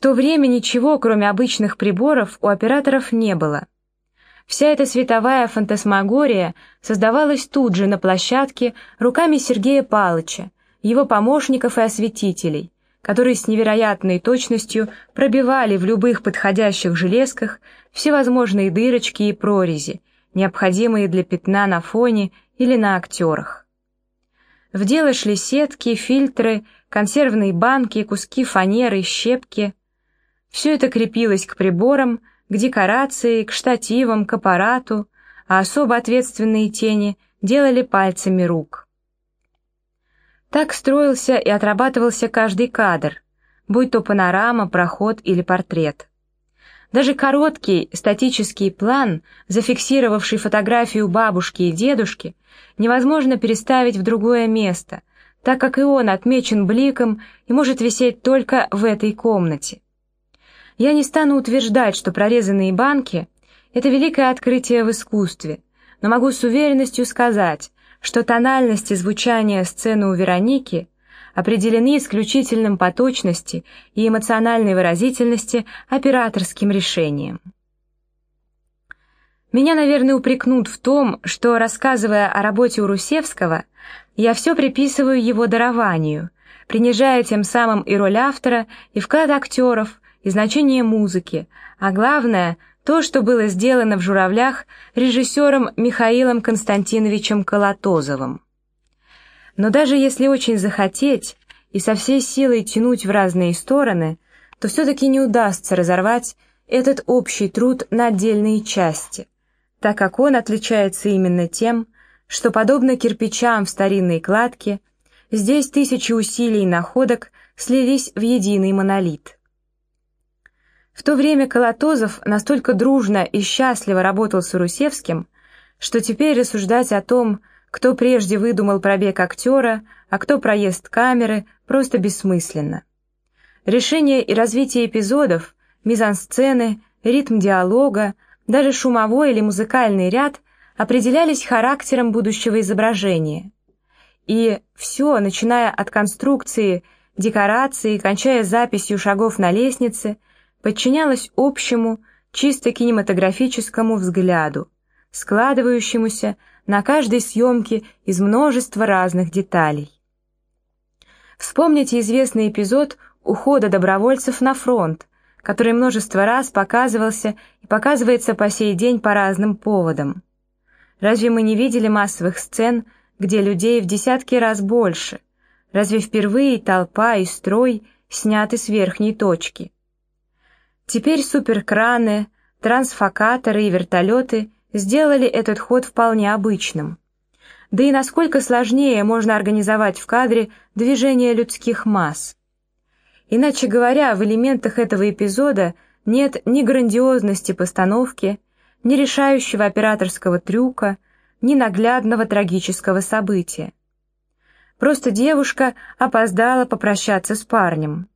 В то время ничего, кроме обычных приборов, у операторов не было. Вся эта световая фантасмагория создавалась тут же на площадке руками Сергея Палыча, его помощников и осветителей, которые с невероятной точностью пробивали в любых подходящих железках всевозможные дырочки и прорези, необходимые для пятна на фоне или на актерах. В дело шли сетки, фильтры, консервные банки, куски фанеры, щепки. Все это крепилось к приборам, к декорации, к штативам, к аппарату, а особо ответственные тени делали пальцами рук. Так строился и отрабатывался каждый кадр, будь то панорама, проход или портрет. Даже короткий статический план, зафиксировавший фотографию бабушки и дедушки, невозможно переставить в другое место, так как и он отмечен бликом и может висеть только в этой комнате. Я не стану утверждать, что прорезанные банки — это великое открытие в искусстве, но могу с уверенностью сказать, что тональность и звучание сцены у Вероники определены исключительным по точности и эмоциональной выразительности операторским решением. Меня, наверное, упрекнут в том, что, рассказывая о работе у Русевского, я все приписываю его дарованию, принижая тем самым и роль автора, и вклад актеров, и значение музыки, а главное — то, что было сделано в «Журавлях» режиссером Михаилом Константиновичем Колотозовым. Но даже если очень захотеть и со всей силой тянуть в разные стороны, то все-таки не удастся разорвать этот общий труд на отдельные части, так как он отличается именно тем, что, подобно кирпичам в старинной кладке, здесь тысячи усилий и находок слились в единый монолит. В то время Колотозов настолько дружно и счастливо работал с Урусевским, что теперь рассуждать о том, кто прежде выдумал пробег актера, а кто проезд камеры, просто бессмысленно. Решение и развитие эпизодов, мизансцены, ритм диалога, даже шумовой или музыкальный ряд определялись характером будущего изображения. И все, начиная от конструкции, декорации, кончая записью шагов на лестнице, подчинялось общему, чисто кинематографическому взгляду, складывающемуся на каждой съемке из множества разных деталей. Вспомните известный эпизод ухода добровольцев на фронт, который множество раз показывался и показывается по сей день по разным поводам. Разве мы не видели массовых сцен, где людей в десятки раз больше? Разве впервые толпа и строй сняты с верхней точки? Теперь суперкраны, трансфокаторы и вертолеты сделали этот ход вполне обычным. Да и насколько сложнее можно организовать в кадре движение людских масс. Иначе говоря, в элементах этого эпизода нет ни грандиозности постановки, ни решающего операторского трюка, ни наглядного трагического события. Просто девушка опоздала попрощаться с парнем.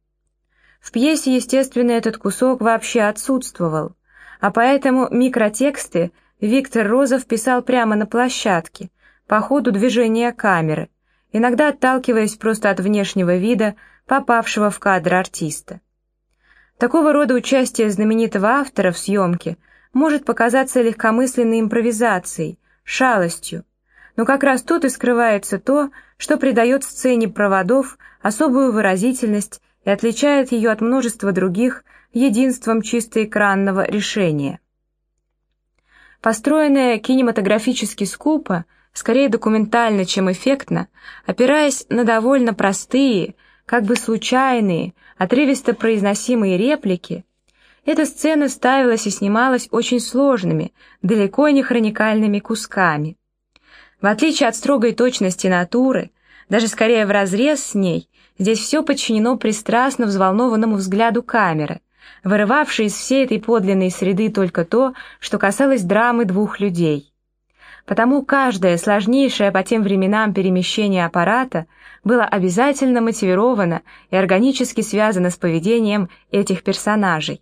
В пьесе, естественно, этот кусок вообще отсутствовал, а поэтому микротексты Виктор Розов писал прямо на площадке, по ходу движения камеры, иногда отталкиваясь просто от внешнего вида попавшего в кадр артиста. Такого рода участие знаменитого автора в съемке может показаться легкомысленной импровизацией, шалостью, но как раз тут и скрывается то, что придает сцене проводов особую выразительность и отличает ее от множества других единством чисто экранного решения. Построенная кинематографически скупо, скорее документально, чем эффектно, опираясь на довольно простые, как бы случайные, отрывисто произносимые реплики, эта сцена ставилась и снималась очень сложными, далеко не хроникальными кусками. В отличие от строгой точности натуры, даже скорее вразрез с ней, Здесь все подчинено пристрастно взволнованному взгляду камеры, вырывавшей из всей этой подлинной среды только то, что касалось драмы двух людей. Потому каждое сложнейшее по тем временам перемещение аппарата было обязательно мотивировано и органически связано с поведением этих персонажей.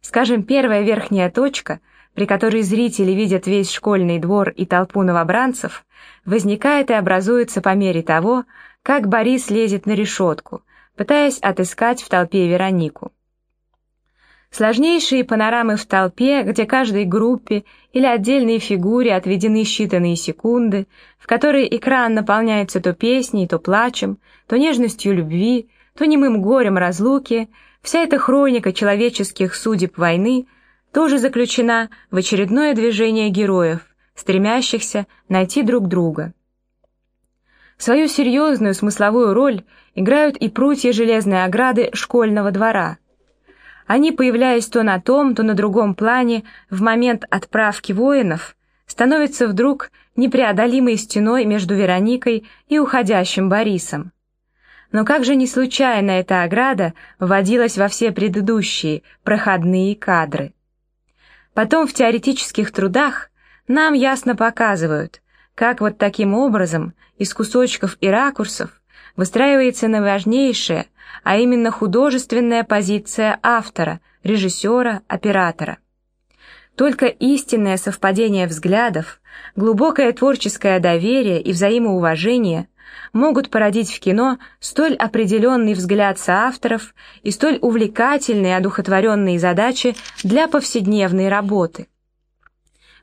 Скажем, первая верхняя точка, при которой зрители видят весь школьный двор и толпу новобранцев, возникает и образуется по мере того, как Борис лезет на решетку, пытаясь отыскать в толпе Веронику. Сложнейшие панорамы в толпе, где каждой группе или отдельной фигуре отведены считанные секунды, в которые экран наполняется то песней, то плачем, то нежностью любви, то немым горем разлуки, вся эта хроника человеческих судеб войны тоже заключена в очередное движение героев, стремящихся найти друг друга. Свою серьезную смысловую роль играют и прутья железной ограды школьного двора – они, появляясь то на том, то на другом плане, в момент отправки воинов, становятся вдруг непреодолимой стеной между Вероникой и уходящим Борисом. Но как же не случайно эта ограда вводилась во все предыдущие проходные кадры? Потом в теоретических трудах нам ясно показывают, как вот таким образом из кусочков и ракурсов выстраивается наиважнейшее, а именно художественная позиция автора, режиссера, оператора. Только истинное совпадение взглядов, глубокое творческое доверие и взаимоуважение могут породить в кино столь определенный взгляд соавторов и столь увлекательные одухотворенные задачи для повседневной работы.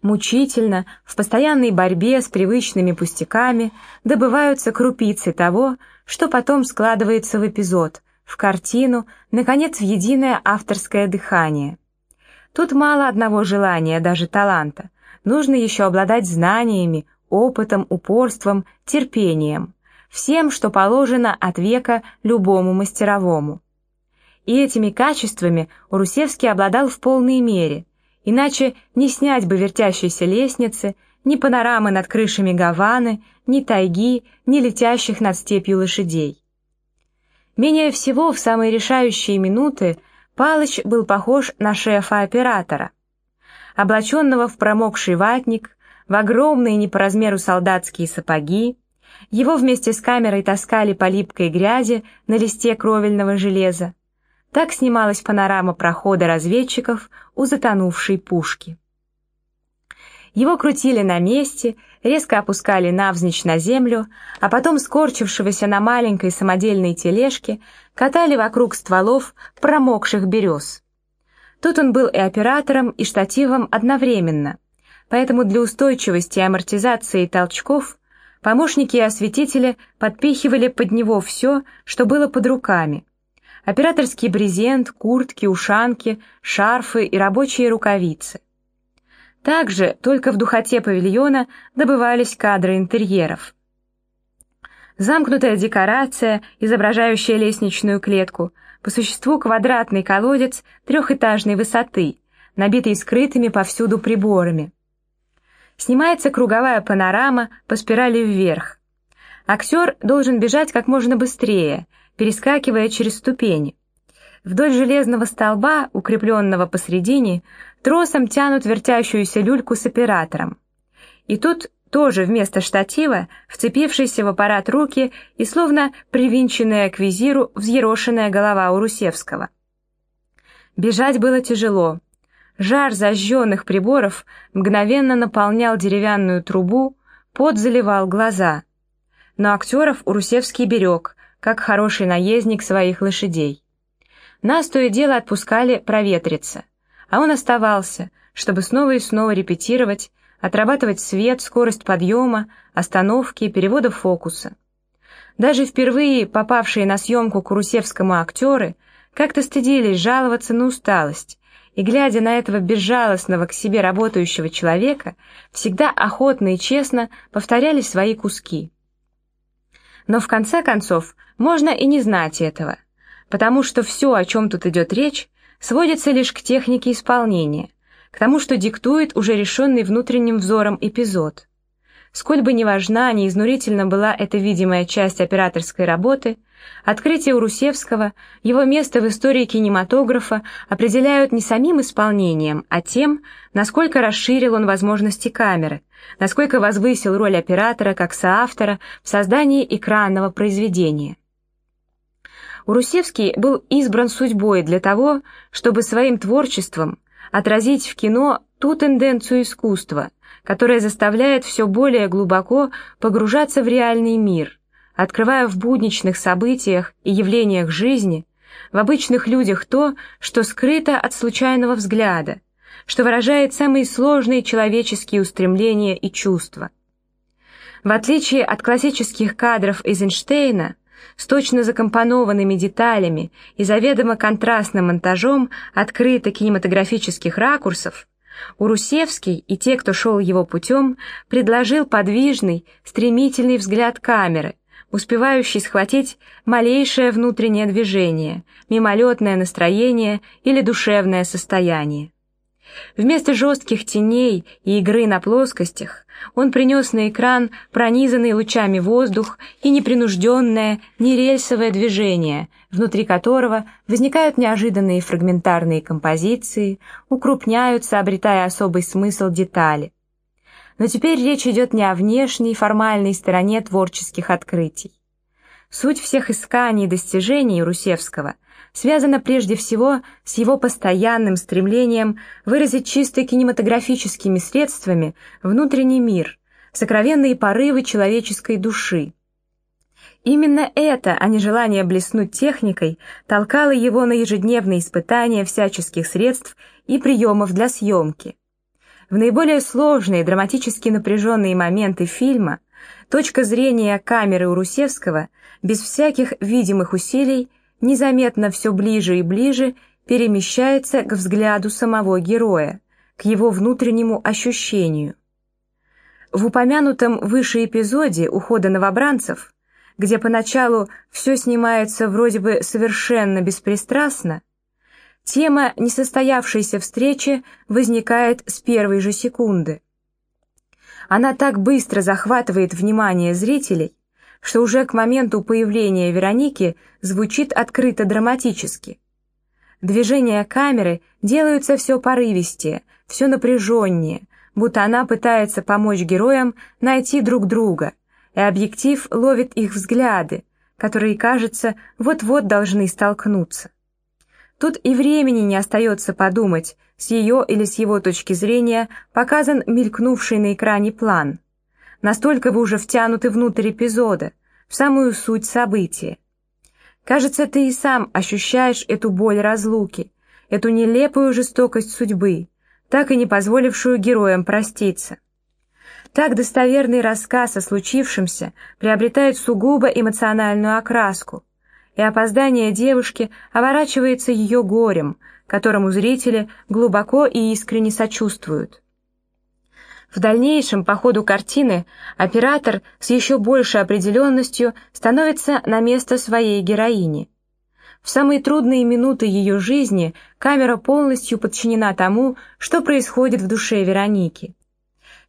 Мучительно, в постоянной борьбе с привычными пустяками добываются крупицы того, что потом складывается в эпизод, в картину, наконец, в единое авторское дыхание. Тут мало одного желания, даже таланта. Нужно еще обладать знаниями, опытом, упорством, терпением. Всем, что положено от века любому мастеровому. И этими качествами Урусевский обладал в полной мере, иначе не снять бы вертящейся лестницы, ни панорамы над крышами Гаваны, ни тайги, ни летящих над степью лошадей. Менее всего в самые решающие минуты Палыч был похож на шефа-оператора. Облаченного в промокший ватник, в огромные не по размеру солдатские сапоги, его вместе с камерой таскали по липкой грязи на листе кровельного железа. Так снималась панорама прохода разведчиков у затонувшей пушки. Его крутили на месте, резко опускали навзничь на землю, а потом скорчившегося на маленькой самодельной тележке катали вокруг стволов промокших берез. Тут он был и оператором, и штативом одновременно, поэтому для устойчивости и амортизации толчков помощники и осветители подпихивали под него все, что было под руками. Операторский брезент, куртки, ушанки, шарфы и рабочие рукавицы. Также только в духоте павильона добывались кадры интерьеров. Замкнутая декорация, изображающая лестничную клетку, по существу квадратный колодец трехэтажной высоты, набитый скрытыми повсюду приборами. Снимается круговая панорама по спирали вверх. Актер должен бежать как можно быстрее, перескакивая через ступени. Вдоль железного столба, укрепленного посредине, тросом тянут вертящуюся люльку с оператором. И тут тоже вместо штатива, вцепившийся в аппарат руки и словно привинченная к визиру взъерошенная голова у Русевского. Бежать было тяжело. Жар зажженных приборов мгновенно наполнял деревянную трубу, пот заливал глаза. Но актеров Урусевский берег, как хороший наездник своих лошадей. Нас то и дело отпускали проветриться, а он оставался, чтобы снова и снова репетировать, отрабатывать свет, скорость подъема, остановки, перевода фокуса. Даже впервые попавшие на съемку к Русевскому актеры как-то стыдились жаловаться на усталость, и, глядя на этого безжалостного к себе работающего человека, всегда охотно и честно повторяли свои куски. Но в конце концов можно и не знать этого – потому что все, о чем тут идет речь, сводится лишь к технике исполнения, к тому, что диктует уже решенный внутренним взором эпизод. Сколь бы ни важна, ни изнурительна была эта видимая часть операторской работы, открытие Урусевского, его место в истории кинематографа определяют не самим исполнением, а тем, насколько расширил он возможности камеры, насколько возвысил роль оператора как соавтора в создании экранного произведения. Урусевский был избран судьбой для того, чтобы своим творчеством отразить в кино ту тенденцию искусства, которая заставляет все более глубоко погружаться в реальный мир, открывая в будничных событиях и явлениях жизни В обычных людях то, что скрыто от случайного взгляда, что выражает самые сложные человеческие устремления и чувства. В отличие от классических кадров Эйзенштейна, с точно закомпонованными деталями и заведомо контрастным монтажом открыто кинематографических ракурсов, Урусевский и те, кто шел его путем, предложил подвижный, стремительный взгляд камеры, успевающий схватить малейшее внутреннее движение, мимолетное настроение или душевное состояние. Вместо жестких теней и игры на плоскостях он принес на экран пронизанный лучами воздух и непринужденное, нерельсовое движение, внутри которого возникают неожиданные фрагментарные композиции, укрупняются, обретая особый смысл детали. Но теперь речь идет не о внешней, формальной стороне творческих открытий. Суть всех исканий и достижений Русевского связана прежде всего с его постоянным стремлением выразить чисто кинематографическими средствами внутренний мир, сокровенные порывы человеческой души. Именно это, а не желание блеснуть техникой, толкало его на ежедневные испытания всяческих средств и приемов для съемки. В наиболее сложные, драматически напряженные моменты фильма точка зрения камеры у Русевского без всяких видимых усилий незаметно все ближе и ближе перемещается к взгляду самого героя, к его внутреннему ощущению. В упомянутом выше эпизоде ухода новобранцев, где поначалу все снимается вроде бы совершенно беспристрастно, тема несостоявшейся встречи возникает с первой же секунды. Она так быстро захватывает внимание зрителей, что уже к моменту появления Вероники звучит открыто драматически. Движения камеры делаются все порывистее, все напряженнее, будто она пытается помочь героям найти друг друга, и объектив ловит их взгляды, которые, кажется, вот-вот должны столкнуться. Тут и времени не остается подумать, с ее или с его точки зрения показан мелькнувший на экране план – Настолько вы уже втянуты внутрь эпизода, в самую суть события. Кажется, ты и сам ощущаешь эту боль разлуки, эту нелепую жестокость судьбы, так и не позволившую героям проститься. Так достоверный рассказ о случившемся приобретает сугубо эмоциональную окраску, и опоздание девушки оборачивается ее горем, которому зрители глубоко и искренне сочувствуют. В дальнейшем по ходу картины оператор с еще большей определенностью становится на место своей героини. В самые трудные минуты ее жизни камера полностью подчинена тому, что происходит в душе Вероники.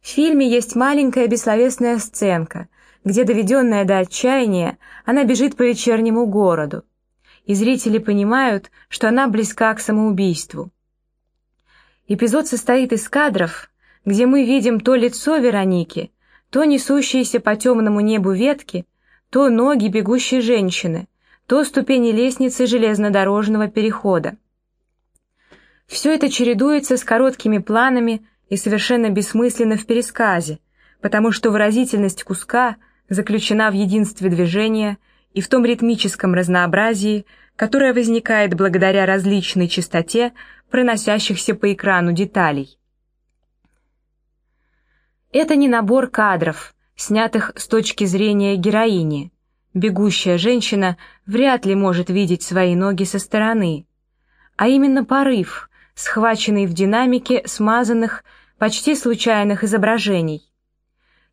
В фильме есть маленькая бессловесная сценка, где, доведенная до отчаяния, она бежит по вечернему городу, и зрители понимают, что она близка к самоубийству. Эпизод состоит из кадров, где мы видим то лицо Вероники, то несущиеся по темному небу ветки, то ноги бегущей женщины, то ступени лестницы железнодорожного перехода. Все это чередуется с короткими планами и совершенно бессмысленно в пересказе, потому что выразительность куска заключена в единстве движения и в том ритмическом разнообразии, которое возникает благодаря различной частоте проносящихся по экрану деталей. Это не набор кадров, снятых с точки зрения героини. Бегущая женщина вряд ли может видеть свои ноги со стороны, а именно порыв, схваченный в динамике смазанных, почти случайных изображений.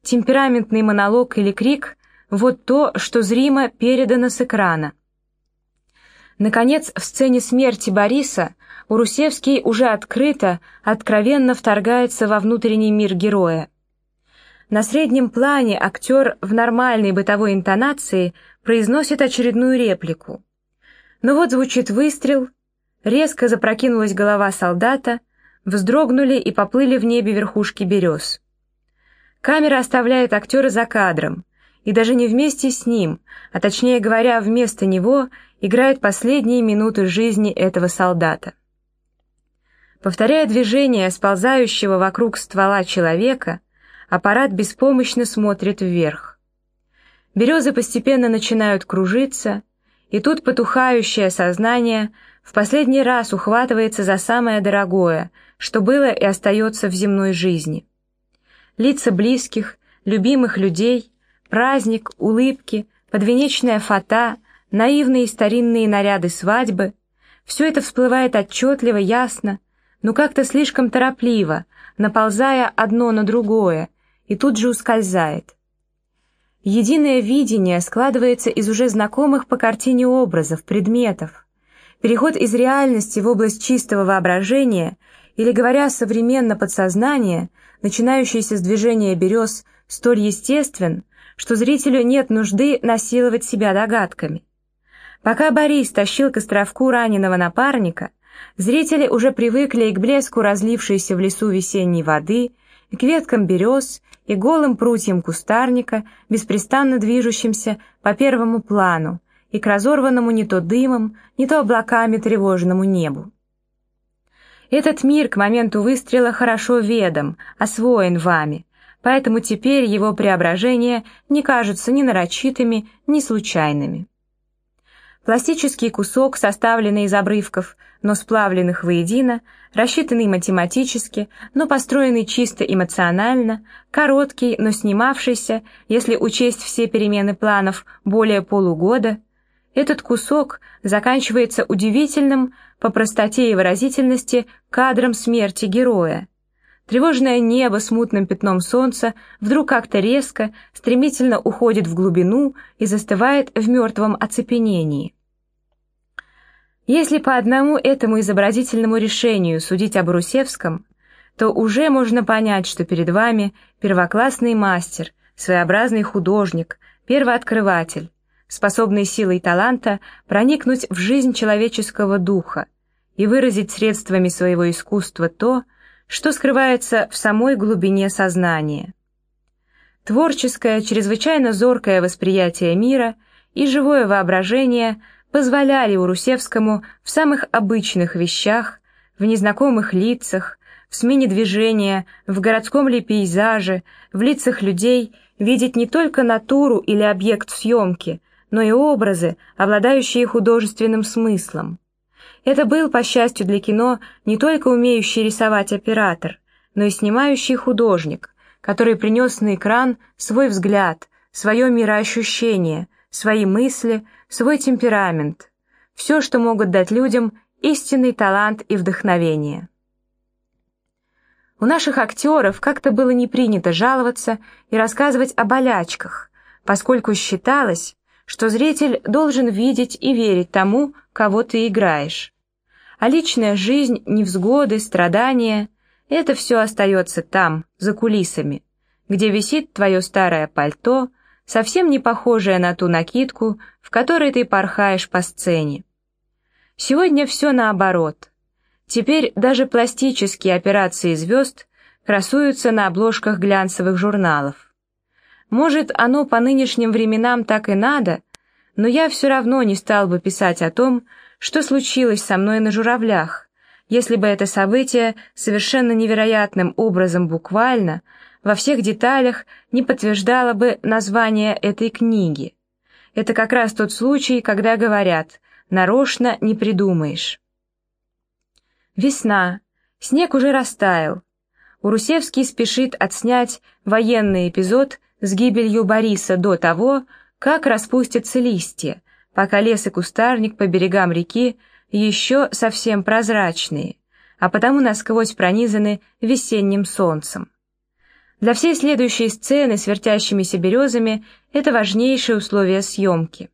Темпераментный монолог или крик — вот то, что зримо передано с экрана. Наконец, в сцене смерти Бориса Урусевский уже открыто, откровенно вторгается во внутренний мир героя. На среднем плане актер в нормальной бытовой интонации произносит очередную реплику. Но вот звучит выстрел, резко запрокинулась голова солдата, вздрогнули и поплыли в небе верхушки берез. Камера оставляет актера за кадром, и даже не вместе с ним, а точнее говоря, вместо него играет последние минуты жизни этого солдата. Повторяя движение сползающего вокруг ствола человека, аппарат беспомощно смотрит вверх. Березы постепенно начинают кружиться, И тут потухающее сознание в последний раз ухватывается за самое дорогое, что было и остается в земной жизни. Лица близких, любимых людей, праздник, улыбки, подвенечная фата, наивные старинные наряды свадьбы — все это всплывает отчетливо, ясно, но как-то слишком торопливо, наползая одно на другое, и тут же ускользает. Единое видение складывается из уже знакомых по картине образов, предметов. Переход из реальности в область чистого воображения, или, говоря современно, подсознание, начинающийся с движения берез, столь естествен, что зрителю нет нужды насиловать себя догадками. Пока Борис тащил к островку раненого напарника, зрители уже привыкли и к блеску разлившейся в лесу весенней воды, и к веткам берез, и голым прутьям кустарника, беспрестанно движущимся по первому плану, и к разорванному не то дымом, не то облаками тревожному небу. Этот мир к моменту выстрела хорошо ведом, освоен вами, поэтому теперь его преображения не кажутся ни нарочитыми, ни случайными. Пластический кусок, составленный из обрывков, но сплавленных воедино, рассчитанный математически, но построенный чисто эмоционально, короткий, но снимавшийся, если учесть все перемены планов, более полугода, этот кусок заканчивается удивительным, по простоте и выразительности, кадром смерти героя. Тревожное небо с мутным пятном солнца вдруг как-то резко, стремительно уходит в глубину и застывает в мертвом оцепенении. Если по одному этому изобразительному решению судить об Русевском, то уже можно понять, что перед вами первоклассный мастер, своеобразный художник, первооткрыватель, способный силой таланта проникнуть в жизнь человеческого духа и выразить средствами своего искусства то, что скрывается в самой глубине сознания. Творческое, чрезвычайно зоркое восприятие мира и живое воображение позволяли Урусевскому в самых обычных вещах, в незнакомых лицах, в смене движения, в городском ли пейзаже, в лицах людей видеть не только натуру или объект съемки, но и образы, обладающие художественным смыслом. Это был, по счастью для кино, не только умеющий рисовать оператор, но и снимающий художник, который принес на экран свой взгляд, свое мироощущение, свои мысли, свой темперамент, все, что могут дать людям истинный талант и вдохновение. У наших актеров как-то было не принято жаловаться и рассказывать о болячках, поскольку считалось, что зритель должен видеть и верить тому, кого ты играешь. А личная жизнь, невзгоды, страдания — это все остается там, за кулисами, где висит твое старое пальто, совсем не похожее на ту накидку, в которой ты порхаешь по сцене. Сегодня все наоборот. Теперь даже пластические операции звезд красуются на обложках глянцевых журналов. Может, оно по нынешним временам так и надо, но я все равно не стал бы писать о том, что случилось со мной на журавлях, если бы это событие совершенно невероятным образом буквально, во всех деталях не подтверждало бы название этой книги. Это как раз тот случай, когда говорят «нарочно не придумаешь». Весна, снег уже растаял. Урусевский спешит отснять военный эпизод с гибелью Бориса до того, как распустятся листья, пока лес и кустарник по берегам реки еще совсем прозрачные, а потому насквозь пронизаны весенним солнцем. Для всей следующей сцены с вертящимися березами это важнейшее условие съемки.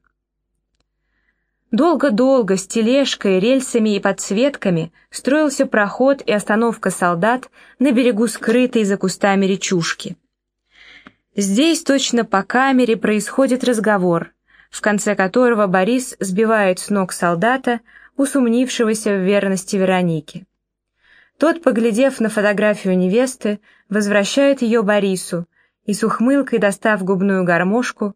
Долго-долго с тележкой, рельсами и подсветками строился проход и остановка солдат на берегу скрытой за кустами речушки. Здесь точно по камере происходит разговор, в конце которого Борис сбивает с ног солдата, усомнившегося в верности Вероники. Тот, поглядев на фотографию невесты, возвращает ее Борису и с ухмылкой, достав губную гармошку,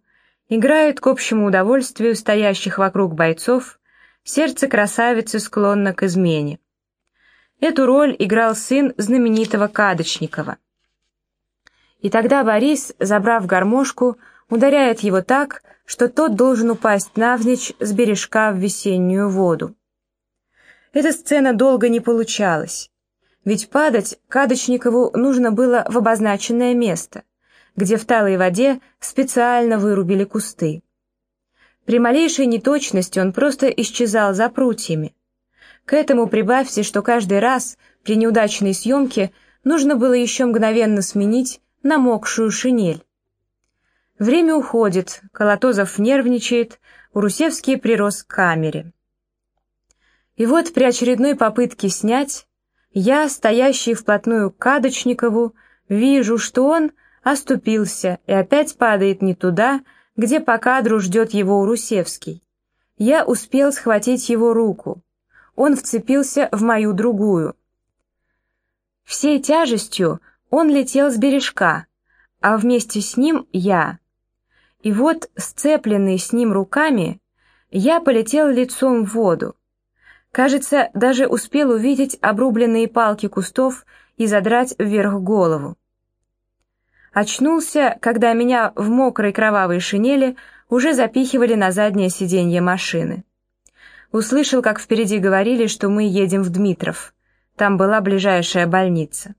играет к общему удовольствию стоящих вокруг бойцов, сердце красавицы склонно к измене. Эту роль играл сын знаменитого Кадочникова. И тогда Борис, забрав гармошку, ударяет его так, что тот должен упасть навзничь с бережка в весеннюю воду. Эта сцена долго не получалась, ведь падать Кадочникову нужно было в обозначенное место, где в талой воде специально вырубили кусты. При малейшей неточности он просто исчезал за прутьями. К этому прибавьте, что каждый раз при неудачной съемке нужно было еще мгновенно сменить намокшую шинель. Время уходит, Колотозов нервничает, Урусевский прирос к камере. И вот при очередной попытке снять, я, стоящий вплотную к Кадочникову, вижу, что он оступился и опять падает не туда, где по кадру ждет его Урусевский. Я успел схватить его руку. Он вцепился в мою другую. Всей тяжестью он летел с бережка, а вместе с ним я. И вот, сцепленный с ним руками, я полетел лицом в воду. Кажется, даже успел увидеть обрубленные палки кустов и задрать вверх голову. Очнулся, когда меня в мокрой кровавой шинели уже запихивали на заднее сиденье машины. Услышал, как впереди говорили, что мы едем в Дмитров. Там была ближайшая больница.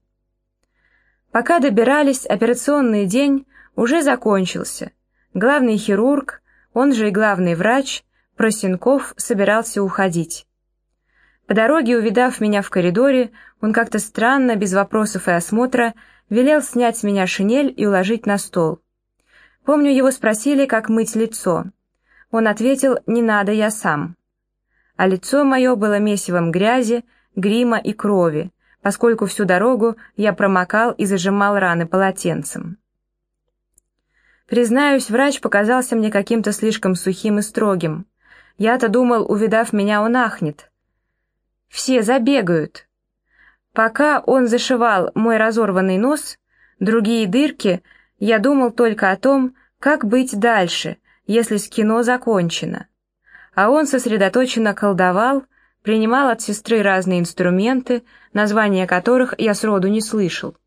Пока добирались, операционный день уже закончился. Главный хирург, он же и главный врач, Просенков, собирался уходить. По дороге, увидав меня в коридоре, он как-то странно, без вопросов и осмотра, велел снять с меня шинель и уложить на стол. Помню, его спросили, как мыть лицо. Он ответил «не надо, я сам». А лицо мое было месивом грязи, грима и крови, поскольку всю дорогу я промокал и зажимал раны полотенцем. Признаюсь, врач показался мне каким-то слишком сухим и строгим. Я-то думал, увидав меня, он ахнет. Все забегают, Пока он зашивал мой разорванный нос, другие дырки, я думал только о том, как быть дальше, если с кино закончено. А он сосредоточенно колдовал, принимал от сестры разные инструменты, названия которых я сроду не слышал.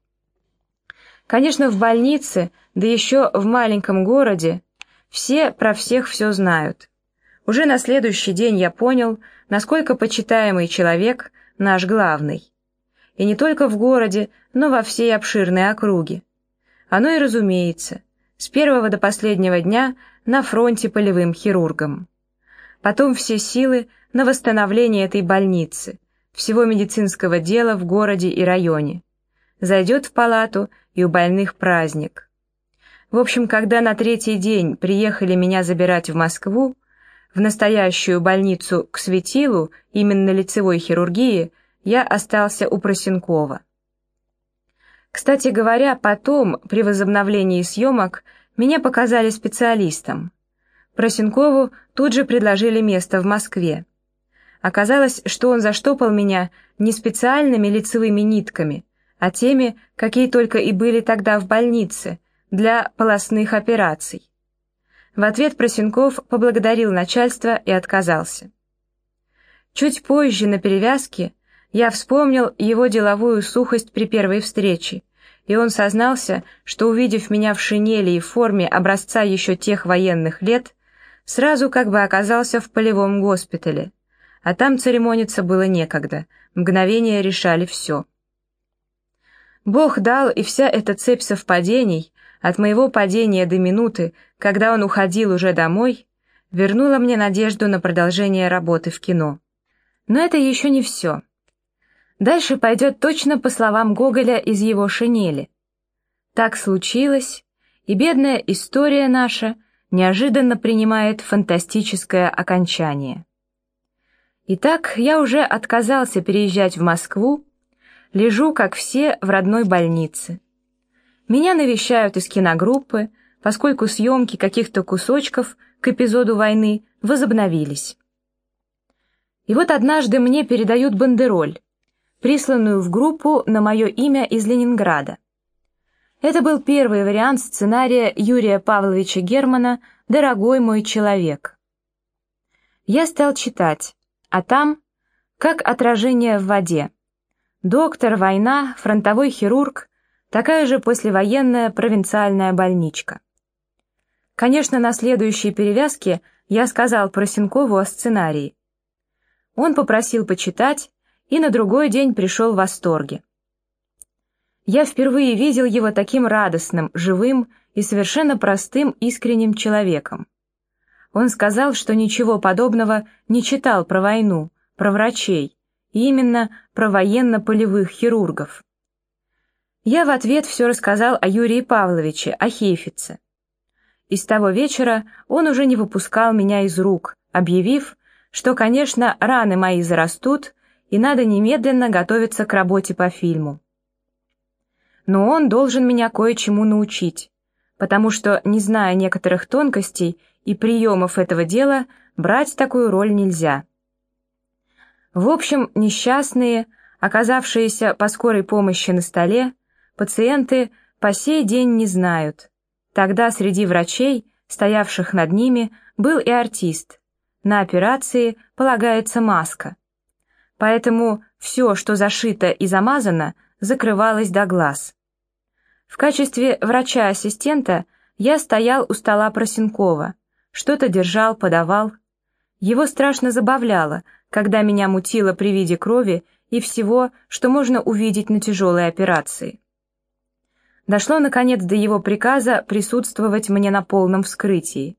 Конечно, в больнице, да еще в маленьком городе, все про всех все знают. Уже на следующий день я понял, насколько почитаемый человек наш главный и не только в городе, но во всей обширной округе. Оно и разумеется, с первого до последнего дня на фронте полевым хирургом. Потом все силы на восстановление этой больницы, всего медицинского дела в городе и районе. Зайдет в палату, и у больных праздник. В общем, когда на третий день приехали меня забирать в Москву, в настоящую больницу к светилу, именно лицевой хирургии, я остался у Просенкова. Кстати говоря, потом, при возобновлении съемок, меня показали специалистом. Просенкову тут же предложили место в Москве. Оказалось, что он заштопал меня не специальными лицевыми нитками, а теми, какие только и были тогда в больнице, для полостных операций. В ответ Просенков поблагодарил начальство и отказался. Чуть позже на перевязке я вспомнил его деловую сухость при первой встрече, и он сознался, что, увидев меня в шинели и форме образца еще тех военных лет, сразу как бы оказался в полевом госпитале. А там церемониться было некогда, мгновения решали все. Бог дал, и вся эта цепь совпадений, от моего падения до минуты, когда он уходил уже домой, вернула мне надежду на продолжение работы в кино. Но это еще не все. Дальше пойдет точно по словам Гоголя из его шинели. Так случилось, и бедная история наша неожиданно принимает фантастическое окончание. Итак, я уже отказался переезжать в Москву, лежу, как все, в родной больнице. Меня навещают из киногруппы, поскольку съемки каких-то кусочков к эпизоду войны возобновились. И вот однажды мне передают бандероль, присланную в группу на мое имя из Ленинграда. Это был первый вариант сценария Юрия Павловича Германа «Дорогой мой человек». Я стал читать, а там, как отражение в воде. Доктор, война, фронтовой хирург, такая же послевоенная провинциальная больничка. Конечно, на следующей перевязке я сказал Просенкову о сценарии. Он попросил почитать, и на другой день пришел в восторге. Я впервые видел его таким радостным, живым и совершенно простым, искренним человеком. Он сказал, что ничего подобного не читал про войну, про врачей, и именно про военно-полевых хирургов. Я в ответ все рассказал о Юрии Павловиче, о Хейфице. И с того вечера он уже не выпускал меня из рук, объявив, что, конечно, раны мои зарастут, и надо немедленно готовиться к работе по фильму. Но он должен меня кое-чему научить, потому что, не зная некоторых тонкостей и приемов этого дела, брать такую роль нельзя. В общем, несчастные, оказавшиеся по скорой помощи на столе, пациенты по сей день не знают. Тогда среди врачей, стоявших над ними, был и артист. На операции полагается маска. Поэтому все, что зашито и замазано, закрывалось до глаз. В качестве врача-ассистента я стоял у стола Просенкова, что-то держал, подавал. Его страшно забавляло, когда меня мутило при виде крови и всего, что можно увидеть на тяжелой операции. Дошло, наконец, до его приказа присутствовать мне на полном вскрытии.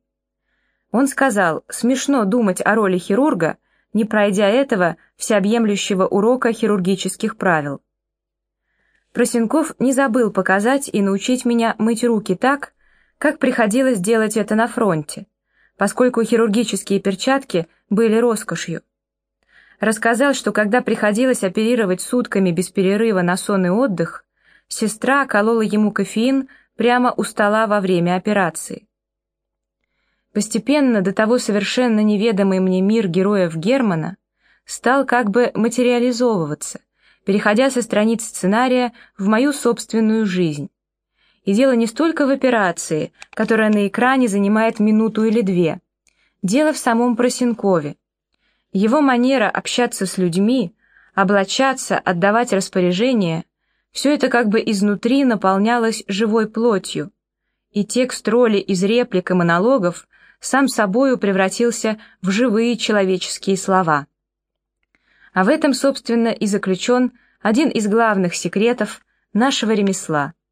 Он сказал, смешно думать о роли хирурга, не пройдя этого всеобъемлющего урока хирургических правил. Просенков не забыл показать и научить меня мыть руки так, как приходилось делать это на фронте, поскольку хирургические перчатки были роскошью. Рассказал, что когда приходилось оперировать сутками без перерыва на сон и отдых, сестра колола ему кофеин прямо у стола во время операции. Постепенно до того совершенно неведомый мне мир героев Германа стал как бы материализовываться, переходя со страниц сценария в мою собственную жизнь. И дело не столько в операции, которая на экране занимает минуту или две. Дело в самом Просенкове, его манера общаться с людьми, облачаться, отдавать распоряжения — все это как бы изнутри наполнялось живой плотью, и текст роли из реплик и монологов сам собою превратился в живые человеческие слова. А в этом, собственно, и заключен один из главных секретов нашего ремесла —